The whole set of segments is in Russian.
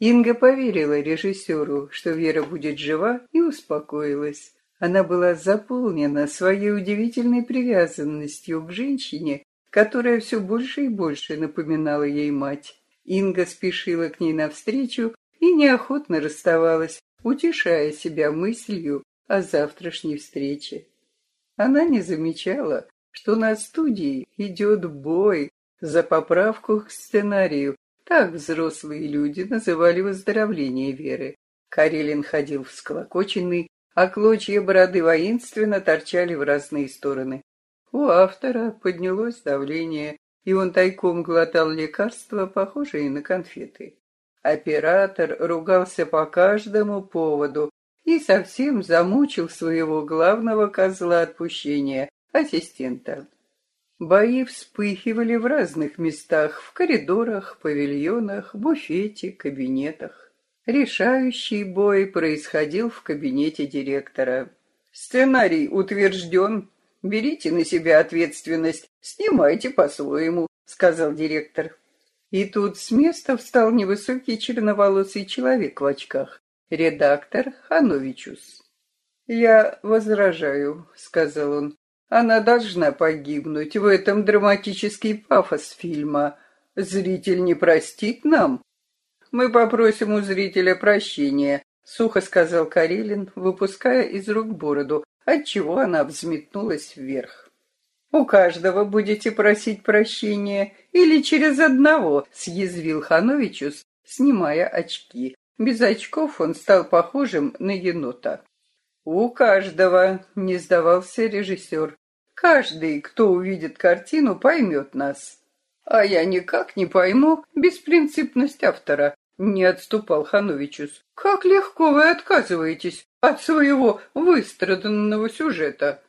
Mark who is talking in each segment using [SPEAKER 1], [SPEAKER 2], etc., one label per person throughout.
[SPEAKER 1] Инга поверила режиссеру, что Вера будет жива, и успокоилась. Она была заполнена своей удивительной привязанностью к женщине, которая все больше и больше напоминала ей мать. Инга спешила к ней навстречу и неохотно расставалась, утешая себя мыслью о завтрашней встрече. Она не замечала, что на студии идет бой за поправку к сценарию, так взрослые люди называли выздоровление Веры. Карелин ходил всклокоченный, а клочья бороды воинственно торчали в разные стороны. У автора поднялось давление, и он тайком глотал лекарства, похожие на конфеты. Оператор ругался по каждому поводу и совсем замучил своего главного козла отпущения, ассистента. Бои вспыхивали в разных местах, в коридорах, павильонах, буфете, кабинетах. Решающий бой происходил в кабинете директора. «Сценарий утвержден. Берите на себя ответственность, снимайте по-своему», — сказал директор. И тут с места встал невысокий черноволосый человек в очках, редактор Хановичус. «Я возражаю», — сказал он. Она должна погибнуть. В этом драматический пафос фильма. Зритель не простит нам. Мы попросим у зрителя прощения, сухо сказал Карелин, выпуская из рук бороду, отчего она взметнулась вверх. «У каждого будете просить прощения или через одного?» — съязвил Хановичус, снимая очки. Без очков он стал похожим на енота. «У каждого», — не сдавался режиссер. Каждый, кто увидит картину, поймет нас. А я никак не пойму беспринципность автора, не отступал Хановичус. Как легко вы отказываетесь от своего выстраданного сюжета.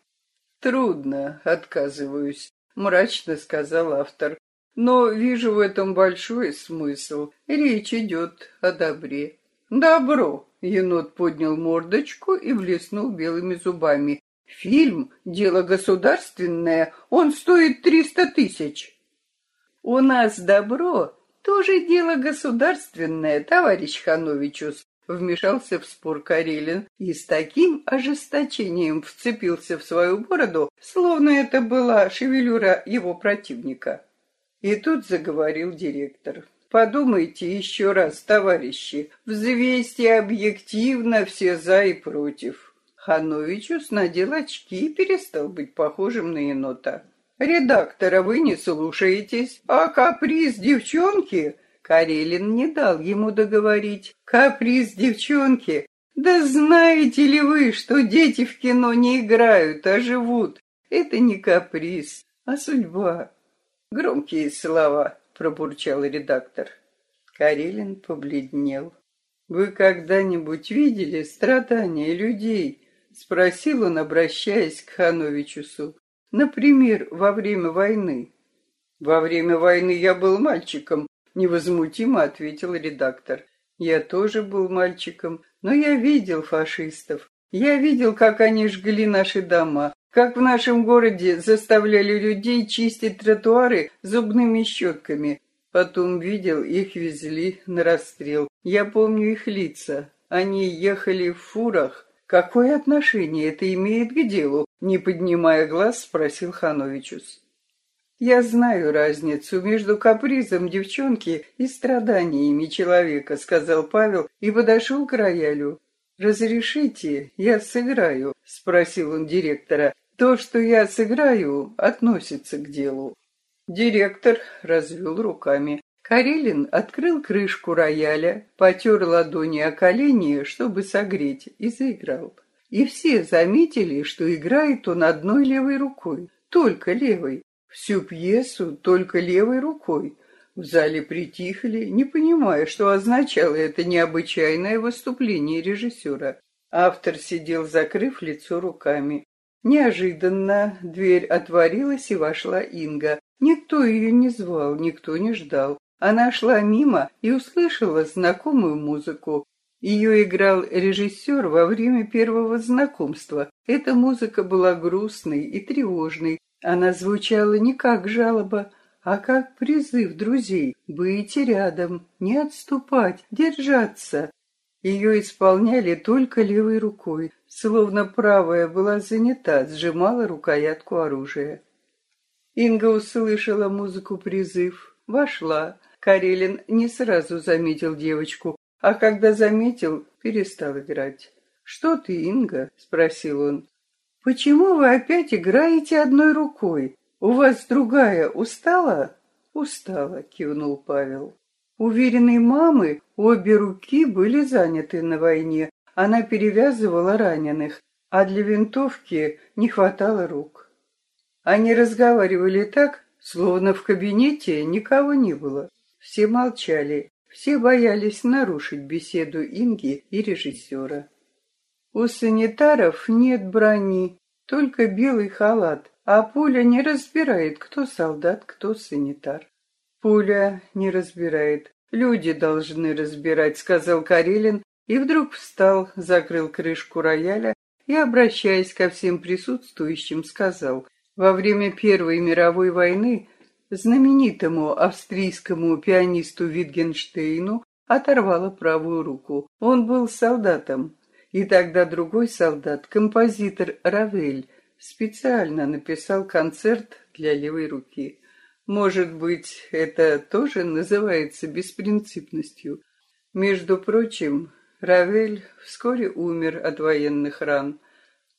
[SPEAKER 1] Трудно отказываюсь, мрачно сказал автор. Но вижу в этом большой смысл. Речь идет о добре. Добро. Енот поднял мордочку и блеснул белыми зубами. Фильм — дело государственное, он стоит триста тысяч. У нас добро тоже дело государственное, товарищ Хановичус, вмешался в спор Карелин и с таким ожесточением вцепился в свою бороду, словно это была шевелюра его противника. И тут заговорил директор. Подумайте еще раз, товарищи, взвесьте объективно все за и против. Хановичус надел очки и перестал быть похожим на енота. «Редактора вы не слушаетесь, а каприз девчонки...» Карелин не дал ему договорить. «Каприз девчонки... Да знаете ли вы, что дети в кино не играют, а живут? Это не каприз, а судьба». «Громкие слова», — пробурчал редактор. Карелин побледнел. «Вы когда-нибудь видели страдания людей?» — спросил он, обращаясь к Хановичусу. «Например, во время войны». «Во время войны я был мальчиком», — невозмутимо ответил редактор. «Я тоже был мальчиком, но я видел фашистов. Я видел, как они жгли наши дома, как в нашем городе заставляли людей чистить тротуары зубными щетками. Потом видел, их везли на расстрел. Я помню их лица. Они ехали в фурах, «Какое отношение это имеет к делу?» Не поднимая глаз, спросил Хановичус. «Я знаю разницу между капризом девчонки и страданиями человека», сказал Павел и подошел к роялю. «Разрешите, я сыграю?» — спросил он директора. «То, что я сыграю, относится к делу». Директор развел руками. Карелин открыл крышку рояля, потер ладони о колени, чтобы согреть, и заиграл. И все заметили, что играет он одной левой рукой, только левой. Всю пьесу только левой рукой. В зале притихли, не понимая, что означало это необычайное выступление режиссера. Автор сидел, закрыв лицо руками. Неожиданно дверь отворилась, и вошла Инга. Никто ее не звал, никто не ждал. Она шла мимо и услышала знакомую музыку. Ее играл режиссер во время первого знакомства. Эта музыка была грустной и тревожной. Она звучала не как жалоба, а как призыв друзей быть рядом, не отступать, держаться. Ее исполняли только левой рукой, словно правая была занята, сжимала рукоятку оружия. Инга услышала музыку призыв, вошла. Карелин не сразу заметил девочку, а когда заметил, перестал играть. «Что ты, Инга?» — спросил он. «Почему вы опять играете одной рукой? У вас другая устала?» «Устала», — кивнул Павел. Уверенной мамы обе руки были заняты на войне. Она перевязывала раненых, а для винтовки не хватало рук. Они разговаривали так, словно в кабинете никого не было. Все молчали, все боялись нарушить беседу Инги и режиссера. У санитаров нет брони, только белый халат, а пуля не разбирает, кто солдат, кто санитар. Пуля не разбирает. Люди должны разбирать, сказал Карелин, и вдруг встал, закрыл крышку рояля и, обращаясь ко всем присутствующим, сказал, во время Первой мировой войны знаменитому австрийскому пианисту Витгенштейну оторвало правую руку. Он был солдатом, и тогда другой солдат, композитор Равель, специально написал концерт для левой руки. Может быть, это тоже называется беспринципностью. Между прочим, Равель вскоре умер от военных ран.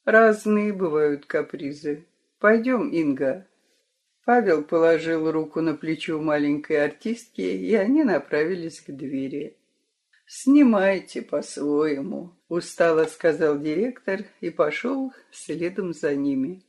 [SPEAKER 1] Разные бывают капризы. Пойдем, Инга. Павел положил руку на плечо маленькой артистки, и они направились к двери. «Снимайте по-своему», — устало сказал директор и пошел следом за ними.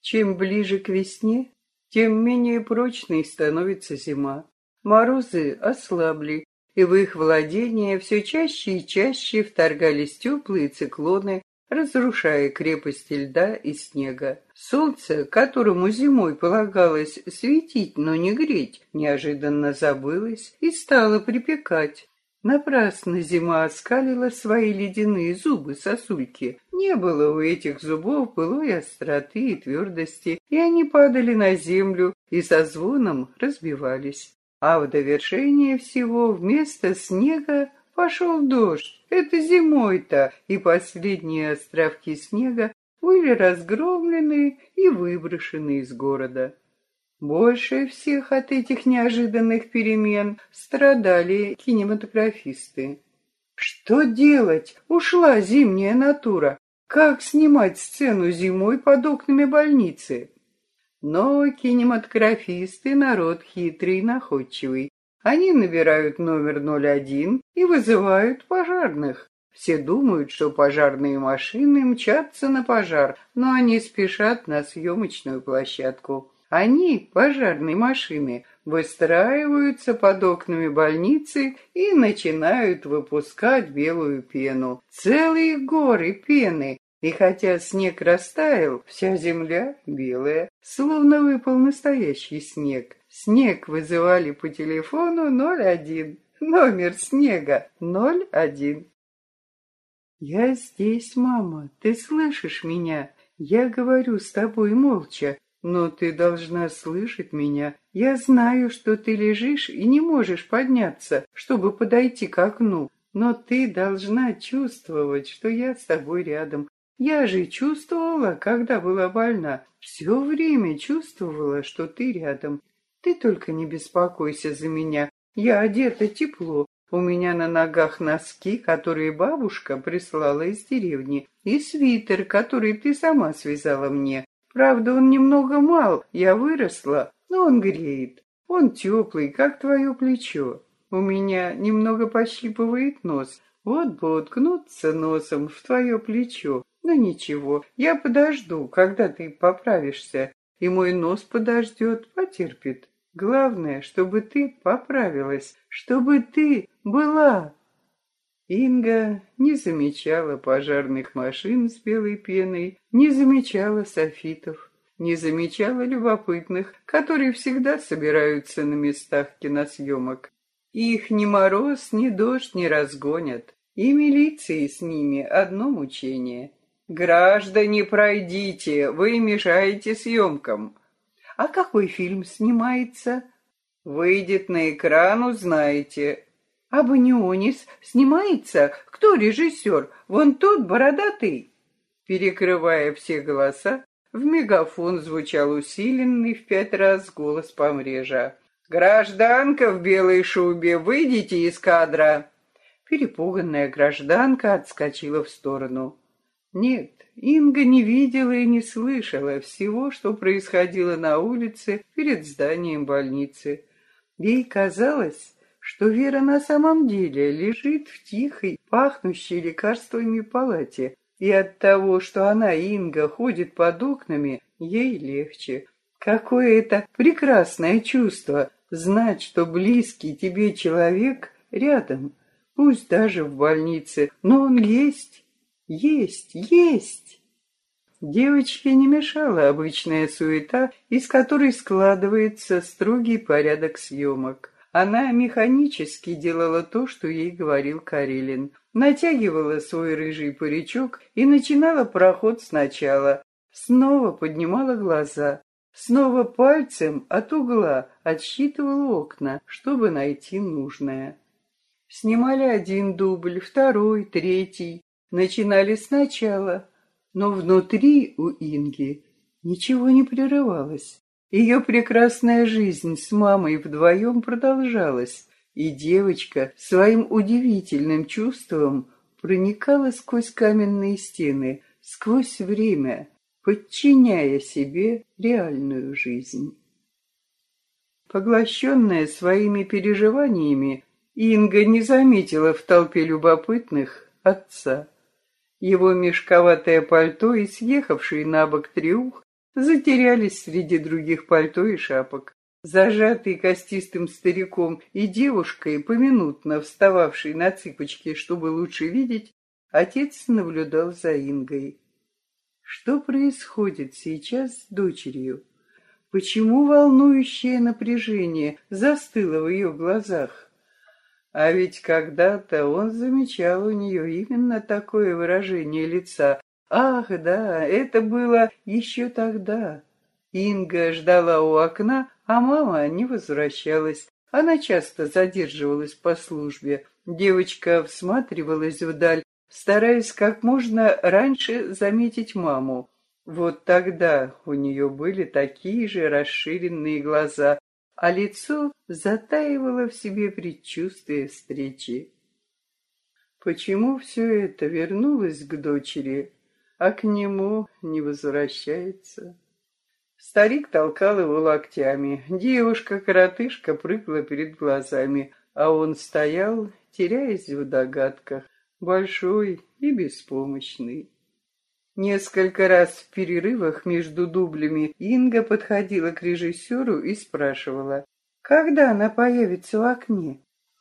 [SPEAKER 1] Чем ближе к весне, тем менее прочной становится зима. Морозы ослабли, и в их владение все чаще и чаще вторгались теплые циклоны, разрушая крепости льда и снега. Солнце, которому зимой полагалось светить, но не греть, неожиданно забылось и стало припекать. Напрасно зима оскалила свои ледяные зубы сосульки. Не было у этих зубов былой остроты и твердости, и они падали на землю и со звоном разбивались. А в довершение всего вместо снега Пошел дождь, это зимой-то, и последние островки снега были разгромлены и выброшены из города. Больше всех от этих неожиданных перемен страдали кинематографисты. Что делать? Ушла зимняя натура. Как снимать сцену зимой под окнами больницы? Но кинематографисты народ хитрый и находчивый. Они набирают номер 01 и вызывают пожарных. Все думают, что пожарные машины мчатся на пожар, но они спешат на съемочную площадку. Они, пожарные машины, выстраиваются под окнами больницы и начинают выпускать белую пену. Целые горы пены. И хотя снег растаял, вся земля белая, словно выпал настоящий снег. Снег вызывали по телефону 01. Номер снега 01. «Я здесь, мама. Ты слышишь меня? Я говорю с тобой молча, но ты должна слышать меня. Я знаю, что ты лежишь и не можешь подняться, чтобы подойти к окну, но ты должна чувствовать, что я с тобой рядом. Я же чувствовала, когда была больна. Все время чувствовала, что ты рядом. Ты только не беспокойся за меня. Я одета тепло. У меня на ногах носки, которые бабушка прислала из деревни, и свитер, который ты сама связала мне. Правда, он немного мал, я выросла, но он греет. Он теплый, как твое плечо. У меня немного пощипывает нос. Вот бы уткнуться носом в твое плечо. Но ничего, я подожду, когда ты поправишься и мой нос подождет, потерпит. Главное, чтобы ты поправилась, чтобы ты была. Инга не замечала пожарных машин с белой пеной, не замечала софитов, не замечала любопытных, которые всегда собираются на местах киносъемок. Их ни мороз, ни дождь не разгонят, и милиции с ними одно мучение — «Граждане, пройдите, вы мешаете съемкам». А какой фильм снимается? Выйдет на экран, узнаете. А Банионис снимается? Кто режиссер? Вон тот бородатый. Перекрывая все голоса, в мегафон звучал усиленный в пять раз голос помрежа. «Гражданка в белой шубе, выйдите из кадра!» Перепуганная гражданка отскочила в сторону. Нет, Инга не видела и не слышала всего, что происходило на улице перед зданием больницы. Ей казалось, что Вера на самом деле лежит в тихой, пахнущей лекарствами палате, и от того, что она, Инга, ходит под окнами, ей легче. Какое это прекрасное чувство знать, что близкий тебе человек рядом, пусть даже в больнице, но он есть, есть, есть. Девочке не мешала обычная суета, из которой складывается строгий порядок съемок. Она механически делала то, что ей говорил Карелин. Натягивала свой рыжий паричок и начинала проход сначала. Снова поднимала глаза. Снова пальцем от угла отсчитывала окна, чтобы найти нужное. Снимали один дубль, второй, третий. Начинали сначала, но внутри у Инги ничего не прерывалось. Ее прекрасная жизнь с мамой вдвоем продолжалась, и девочка своим удивительным чувством проникала сквозь каменные стены, сквозь время, подчиняя себе реальную жизнь. Поглощенная своими переживаниями, Инга не заметила в толпе любопытных отца. Его мешковатое пальто и съехавший на бок триух затерялись среди других пальто и шапок. Зажатый костистым стариком и девушкой, поминутно встававший на цыпочки, чтобы лучше видеть, отец наблюдал за Ингой. Что происходит сейчас с дочерью? Почему волнующее напряжение застыло в ее глазах? А ведь когда-то он замечал у нее именно такое выражение лица. Ах, да, это было еще тогда. Инга ждала у окна, а мама не возвращалась. Она часто задерживалась по службе. Девочка всматривалась вдаль, стараясь как можно раньше заметить маму. Вот тогда у нее были такие же расширенные глаза, а лицо затаивало в себе предчувствие встречи. Почему все это вернулось к дочери, а к нему не возвращается? Старик толкал его локтями, девушка-коротышка прыгала перед глазами, а он стоял, теряясь в догадках, большой и беспомощный. Несколько раз в перерывах между дублями Инга подходила к режиссеру и спрашивала, когда она появится в окне.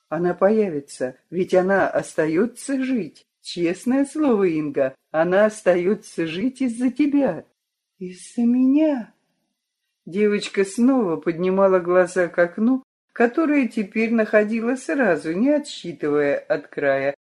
[SPEAKER 1] Она появится, ведь она остается жить. Честное слово, Инга, она остается жить из-за тебя. Из-за меня? Девочка снова поднимала глаза к окну, которое теперь находила сразу, не отсчитывая от края.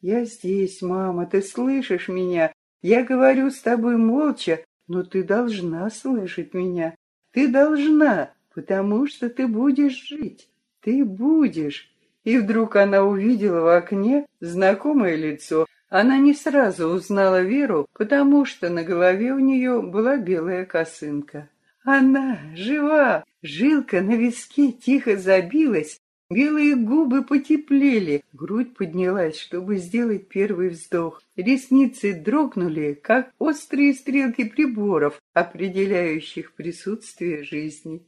[SPEAKER 1] «Я здесь, мама, ты слышишь меня? Я говорю с тобой молча, но ты должна слышать меня. Ты должна, потому что ты будешь жить. Ты будешь. И вдруг она увидела в окне знакомое лицо. Она не сразу узнала Веру, потому что на голове у нее была белая косынка. Она жива! Жилка на виске тихо забилась, Белые губы потеплели, грудь поднялась, чтобы сделать первый вздох. Ресницы дрогнули, как острые стрелки приборов, определяющих присутствие жизни.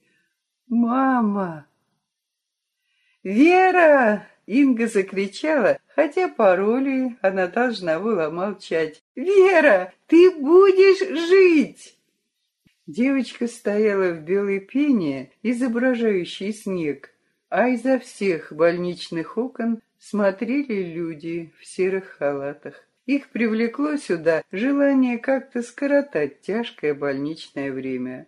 [SPEAKER 1] «Мама!» «Вера!» — Инга закричала, хотя по роли она должна была молчать. «Вера, ты будешь жить!» Девочка стояла в белой пене, изображающей снег, а изо всех больничных окон смотрели люди в серых халатах. Их привлекло сюда желание как-то скоротать тяжкое больничное время.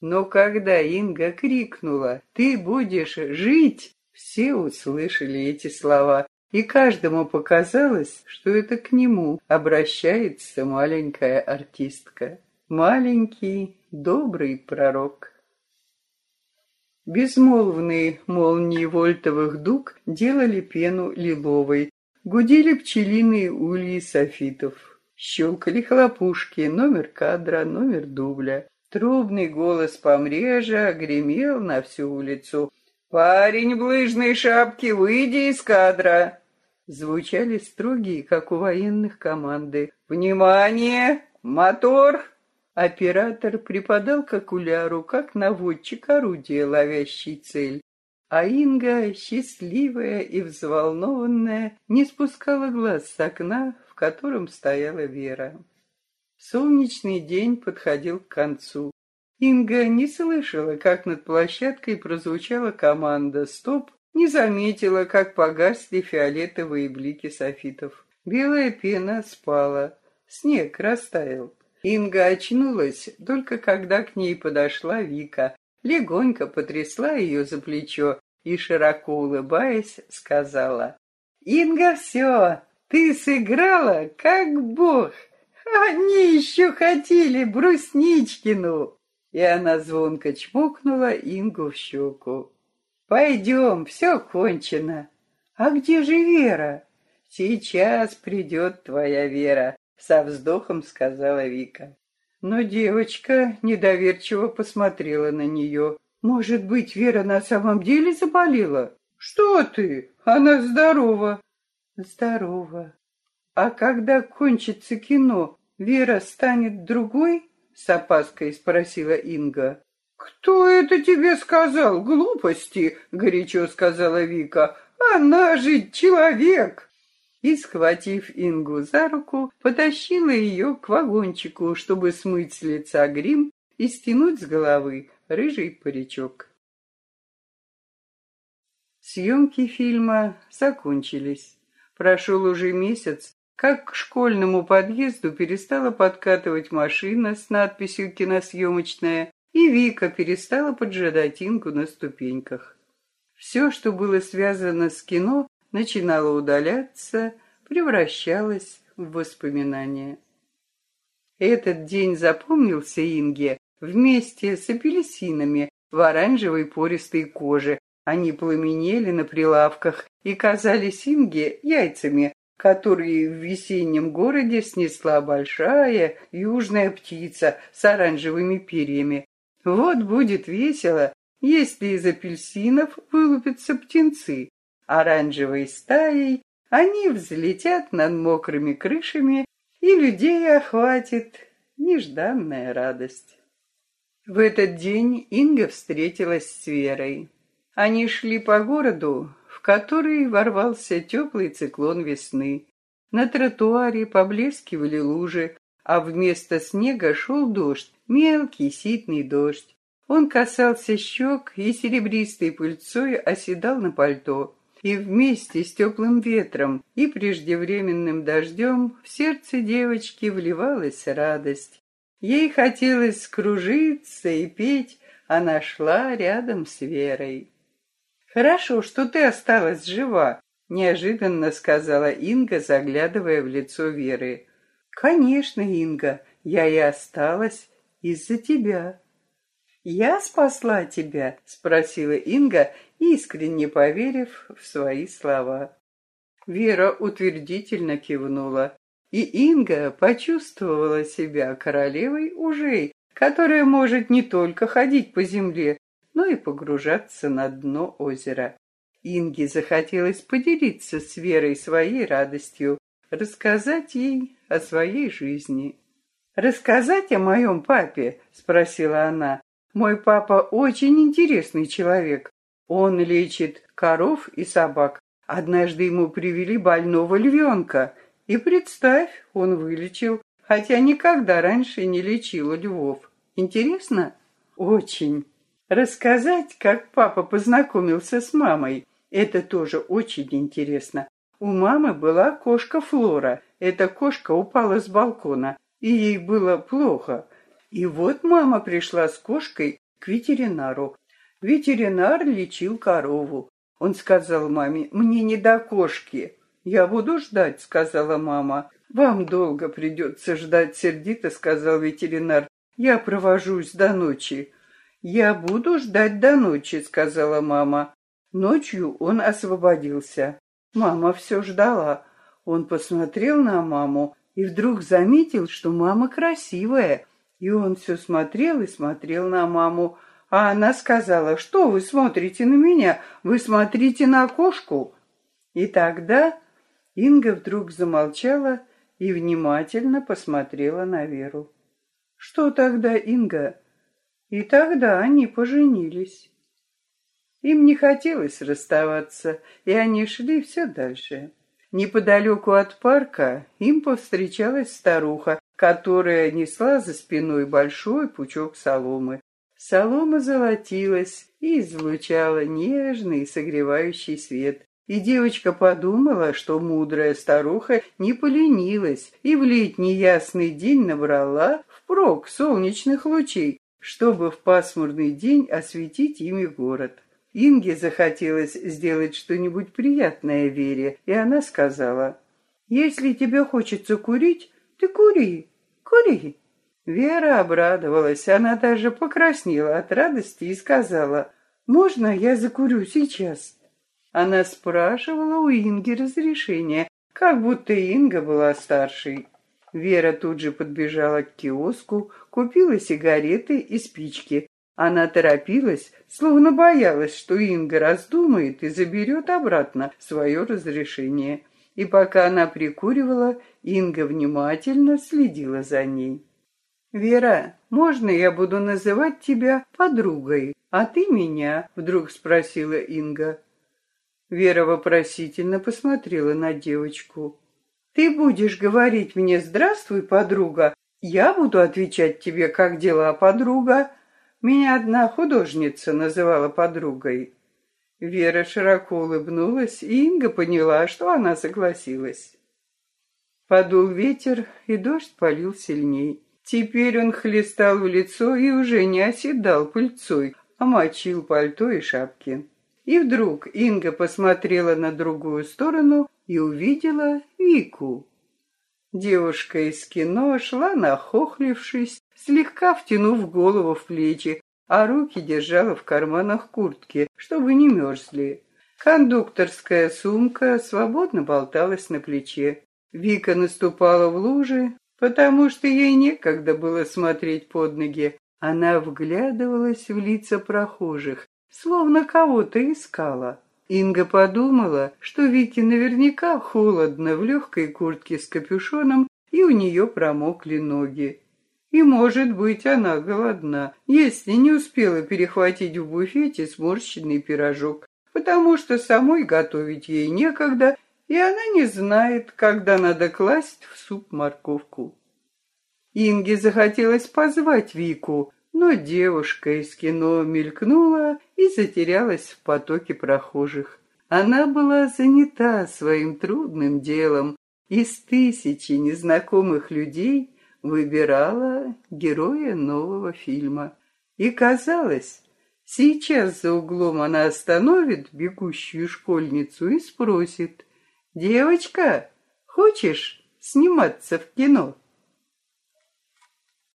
[SPEAKER 1] Но когда Инга крикнула «Ты будешь жить!», все услышали эти слова, и каждому показалось, что это к нему обращается маленькая артистка. Маленький добрый пророк. Безмолвные молнии вольтовых дуг делали пену лиловой, гудели пчелиные ульи софитов. Щелкали хлопушки, номер кадра, номер дубля. Трубный голос помрежа гремел на всю улицу. «Парень в лыжной шапке, выйди из кадра!» Звучали строгие, как у военных команды. «Внимание! Мотор!» Оператор припадал к окуляру, как наводчик орудия, ловящий цель. А Инга, счастливая и взволнованная, не спускала глаз с окна, в котором стояла Вера. Солнечный день подходил к концу. Инга не слышала, как над площадкой прозвучала команда «Стоп», не заметила, как погасли фиолетовые блики софитов. Белая пена спала, снег растаял. Инга очнулась только когда к ней подошла Вика, легонько потрясла ее за плечо и, широко улыбаясь, сказала, «Инга, все, ты сыграла, как бог. Они еще хотели Брусничкину!» И она звонко чмокнула Ингу в щеку. «Пойдем, все кончено. А где же Вера?» «Сейчас придет твоя Вера со вздохом сказала Вика. Но девочка недоверчиво посмотрела на нее. Может быть, Вера на самом деле заболела? Что ты? Она здорова. Здорова. А когда кончится кино, Вера станет другой? С опаской спросила Инга. «Кто это тебе сказал? Глупости!» — горячо сказала Вика. «Она же человек!» И, схватив Ингу за руку, потащила ее к вагончику, чтобы смыть с лица грим и стянуть с головы рыжий паричок. Съемки фильма закончились. Прошел уже месяц, как к школьному подъезду перестала подкатывать машина с надписью «Киносъемочная», и Вика перестала поджидать Ингу на ступеньках. Все, что было связано с кино, начинала удаляться, превращалась в воспоминания. Этот день запомнился Инге вместе с апельсинами в оранжевой пористой коже. Они пламенели на прилавках и казались Инге яйцами, которые в весеннем городе снесла большая южная птица с оранжевыми перьями. Вот будет весело, если из апельсинов вылупятся птенцы. Оранжевой стаей они взлетят над мокрыми крышами, и людей охватит нежданная радость. В этот день Инга встретилась с Верой. Они шли по городу, в который ворвался теплый циклон весны. На тротуаре поблескивали лужи, а вместо снега шел дождь, мелкий ситный дождь. Он касался щек и серебристой пыльцой оседал на пальто. И вместе с теплым ветром и преждевременным дождем в сердце девочки вливалась радость. Ей хотелось скружиться и петь, она шла рядом с Верой. «Хорошо, что ты осталась жива», — неожиданно сказала Инга, заглядывая в лицо Веры. «Конечно, Инга, я и осталась из-за тебя». «Я спасла тебя?» — спросила Инга, искренне поверив в свои слова. Вера утвердительно кивнула, и Инга почувствовала себя королевой ужей, которая может не только ходить по земле, но и погружаться на дно озера. Инге захотелось поделиться с Верой своей радостью, рассказать ей о своей жизни. «Рассказать о моем папе?» — спросила она. Мой папа очень интересный человек. Он лечит коров и собак. Однажды ему привели больного львенка. И представь, он вылечил, хотя никогда раньше не лечил львов. Интересно? Очень. Рассказать, как папа познакомился с мамой, это тоже очень интересно. У мамы была кошка Флора. Эта кошка упала с балкона, и ей было плохо. И вот мама пришла с кошкой к ветеринару. Ветеринар лечил корову. Он сказал маме, мне не до кошки. Я буду ждать, сказала мама. Вам долго придется ждать, сердито сказал ветеринар. Я провожусь до ночи. «Я буду ждать до ночи», — сказала мама. Ночью он освободился. Мама все ждала. Он посмотрел на маму и вдруг заметил, что мама красивая. И он все смотрел и смотрел на маму. А она сказала, что вы смотрите на меня? Вы смотрите на кошку. И тогда Инга вдруг замолчала и внимательно посмотрела на Веру. Что тогда, Инга? И тогда они поженились. Им не хотелось расставаться, и они шли все дальше. Неподалеку от парка им повстречалась старуха, которая несла за спиной большой пучок соломы. Солома золотилась и излучала нежный согревающий свет. И девочка подумала, что мудрая старуха не поленилась и в летний ясный день набрала впрок солнечных лучей, чтобы в пасмурный день осветить ими город. Инге захотелось сделать что-нибудь приятное Вере, и она сказала, «Если тебе хочется курить, ты кури, кури». Вера обрадовалась, она даже покраснела от радости и сказала, «Можно я закурю сейчас?» Она спрашивала у Инги разрешения, как будто Инга была старшей. Вера тут же подбежала к киоску, купила сигареты и спички, она торопилась, словно боялась, что Инга раздумает и заберет обратно свое разрешение. И пока она прикуривала, Инга внимательно следила за ней. «Вера, можно я буду называть тебя подругой, а ты меня?» — вдруг спросила Инга. Вера вопросительно посмотрела на девочку. «Ты будешь говорить мне «Здравствуй, подруга», я буду отвечать тебе, как дела, подруга?» Меня одна художница называла подругой. Вера широко улыбнулась, и Инга поняла, что она согласилась. Подул ветер, и дождь полил сильней. Теперь он хлестал в лицо и уже не оседал пыльцой, а мочил пальто и шапки. И вдруг Инга посмотрела на другую сторону и увидела Вику. Девушка из кино шла, нахохлившись, слегка втянув голову в плечи, а руки держала в карманах куртки, чтобы не мерзли. Кондукторская сумка свободно болталась на плече. Вика наступала в лужи, потому что ей некогда было смотреть под ноги. Она вглядывалась в лица прохожих, словно кого-то искала. Инга подумала, что Вике наверняка холодно в легкой куртке с капюшоном, и у нее промокли ноги. И, может быть, она голодна, если не успела перехватить в буфете сморщенный пирожок, потому что самой готовить ей некогда, и она не знает, когда надо класть в суп морковку. Инге захотелось позвать Вику, но девушка из кино мелькнула и затерялась в потоке прохожих. Она была занята своим трудным делом, из тысячи незнакомых людей выбирала героя нового фильма. И казалось, сейчас за углом она остановит бегущую школьницу и спросит, «Девочка, хочешь сниматься в кино?»